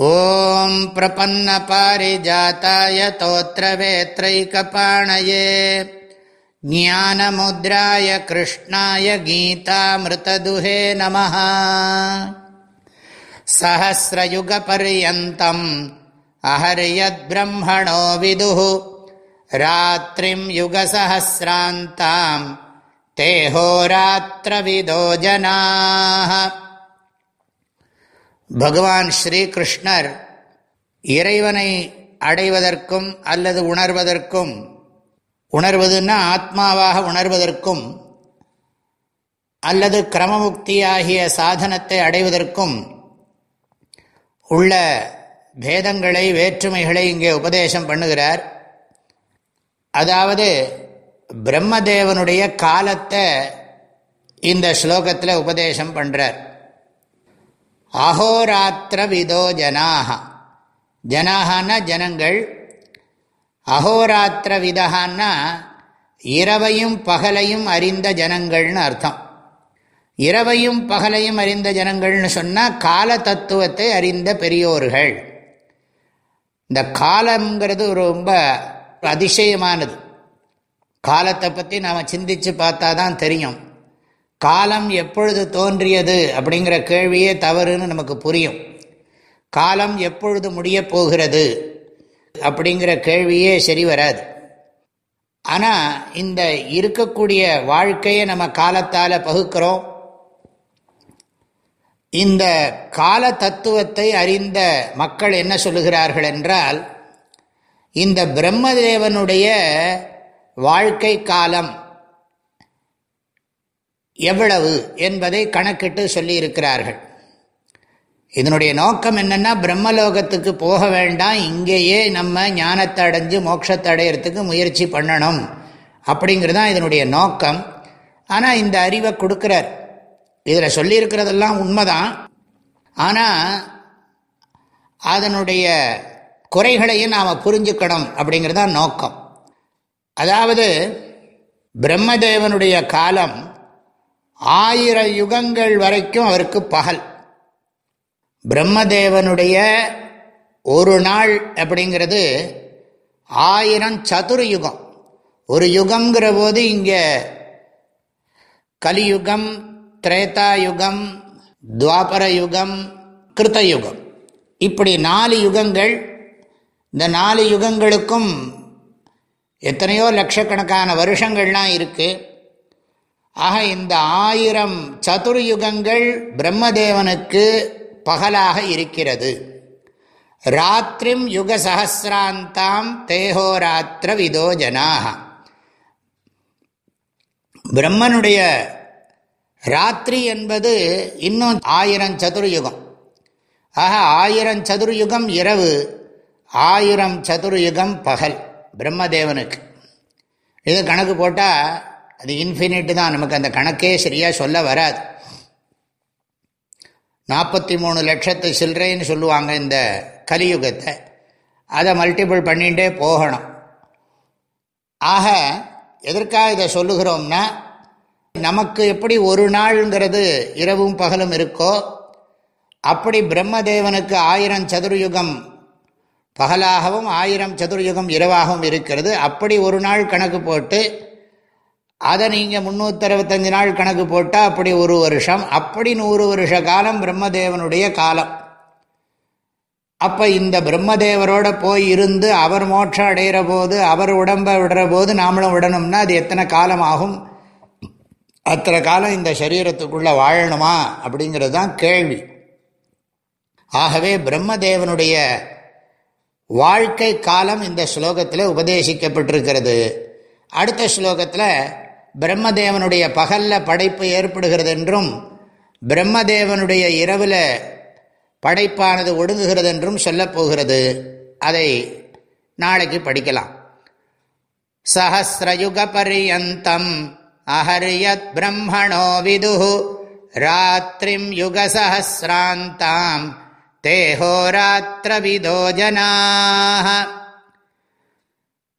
ॐ प्रपन्नपारिजाताय तोत्रवेत्रैकपाणये ज्ञानमुद्राय कृष्णाय गीतामृतदुहे नमः सहस्रयुगपर्यन्तम् अहर्यद्ब्रह्मणो विदुः रात्रिं युगसहस्रान्ताम् तेहोरात्रविदो जनाः பகவான் ஸ்ரீகிருஷ்ணர் இறைவனை அடைவதற்கும் அல்லது உணர்வதற்கும் உணர்வதுன்னா ஆத்மாவாக உணர்வதற்கும் அல்லது கிரமமுக்தியாகிய சாதனத்தை அடைவதற்கும் உள்ள பேதங்களை வேற்றுமைகளை இங்கே உபதேசம் பண்ணுகிறார். அதாவது பிரம்மதேவனுடைய காலத்தை இந்த ஸ்லோகத்தில் உபதேசம் பண்ணுறார் அகோராத்திர விதோ ஜனாக ஜனாகனா ஜனங்கள் அகோராத்திர விதகான்னா இரவையும் பகலையும் அறிந்த ஜனங்கள்னு அர்த்தம். இரவையும் பகலையும் அறிந்த ஜனங்கள்னு சொன்னால் கால தத்துவத்தை அறிந்த பெரியோர்கள். இந்த காலங்கிறது ரொம்ப அதிசயமானது. காலத்தை பற்றி நாம் சிந்தித்து பார்த்தா தான் தெரியும். காலம் எப்பொழுது தோன்றியது அப்படிங்கிற கேள்வியே தவறுன்னு நமக்கு புரியும். காலம் எப்பொழுது முடியப் போகிறது அப்படிங்கிற கேள்வியே சரி வராது. ஆனால் இந்த இருக்கக்கூடிய வாழ்க்கையை நம்ம காலத்தால் பகுக்கிறோம். இந்த கால தத்துவத்தை அறிந்த மக்கள் என்ன சொல்லுகிறார்கள் என்றால் இந்த பிரம்மதேவனுடைய வாழ்க்கை காலம் எவ்வளவு என்பதை கணக்கிட்டு சொல்லியிருக்கிறார்கள். இதனுடைய நோக்கம் என்னென்னா பிரம்மலோகத்துக்கு போக வேண்டாம் இங்கேயே நம்ம ஞானத்தை அடைஞ்சு மோட்சத்தை அடையிறதுக்கு முயற்சி பண்ணணும். அப்படிங்கிறது தான் இதனுடைய நோக்கம். ஆனால் இந்த அறிவை கொடுக்குறார். இதில் சொல்லியிருக்கிறதெல்லாம் உண்மைதான். ஆனால் அதனுடைய குறைகளையும் நாம் புரிஞ்சுக்கணும் அப்படிங்கிறது தான் நோக்கம். அதாவது பிரம்மதேவனுடைய காலம் ஆயிர யுகங்கள் வரைக்கும் அவருக்கு பகல். பிரம்மதேவனுடைய ஒரு நாள் அப்படிங்கிறது ஆயிரம் சதுர யுகம். ஒரு யுகங்கிற போது இங்கே கலியுகம் திரேதாயுகம் துவாபர யுகம் கிருத்தயுகம் இப்படி நாலு யுகங்கள் இந்த நாலு யுகங்களுக்கும் எத்தனையோ லட்சக்கணக்கான வருஷங்கள்லாம் இருக்குது ஆக இந்த ஆயிரம் சதுர்யுகங்கள் பிரம்மதேவனுக்கு பகலாக இருக்கிறது. ராத்திரிம் யுக சகசிராந்தாம் தேகோராத்திர விதோ ஜனாக பிரம்மனுடைய ராத்திரி என்பது இன்னும் ஆயிரம் சதுர்யுகம். ஆக ஆயிரம் சதுர்யுகம் இரவு ஆயிரம் சதுர்யுகம் பகல் பிரம்மதேவனுக்கு. இது கணக்கு போட்டால் அது இன்ஃபினிட் தான். நமக்கு அந்த கணக்கே சரியாக சொல்ல வராது. நாற்பத்தி மூணு லட்சத்து சில்லறைன்னு சொல்லுவாங்க இந்த கலியுகத்தை. அதை மல்டிபிள் பண்ணிகிட்டே போகணும். ஆக எதற்காக இதை சொல்லுகிறோம்னா நமக்கு எப்படி ஒரு நாள்ங்கிறது இரவும் பகலும் இருக்கோ அப்படி பிரம்மதேவனுக்கு ஆயிரம் சதுர்யுகம் பகலாகவும் ஆயிரம் சதுர்யுகம் இரவாகவும் இருக்கிறது. அப்படி ஒரு நாள் கணக்கு போட்டு அதை நீங்கள் முந்நூற்றறுபத்தஞ்சு நாள் கணக்கு போட்டால் அப்படி ஒரு வருஷம் அப்படி நூறு வருஷ காலம் பிரம்மதேவனுடைய காலம். அப்போ இந்த பிரம்மதேவரோட போய் இருந்து அவர் மோட்சம் அடைகிற போது அவர் உடம்பை விடுற போது நாமளும் விடணும்னா அது எத்தனை காலம் ஆகும்? அத்தனை காலம் இந்த சரீரத்துக்குள்ளே வாழணுமா அப்படிங்கிறது தான் கேள்வி. ஆகவே பிரம்மதேவனுடைய வாழ்க்கை காலம் இந்த ஸ்லோகத்தில் உபதேசிக்கப்பட்டிருக்கிறது. அடுத்த ஸ்லோகத்தில் பிரம்மதேவனுடைய பகலில் படைப்பு ஏற்படுகிறது என்றும் பிரம்மதேவனுடைய இரவில் படைப்பானது ஒடுங்குகிறது என்றும் சொல்லப்போகிறது அதை நாளைக்கு படிக்கலாம். சஹசிரயுக பரியந்தம் அஹரியத் பிரம்மணோ விது ராத்திரிம் யுகசஹசிராந்தாம் தேஹோராத்திரவிதோ ஜனாக